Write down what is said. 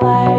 fire.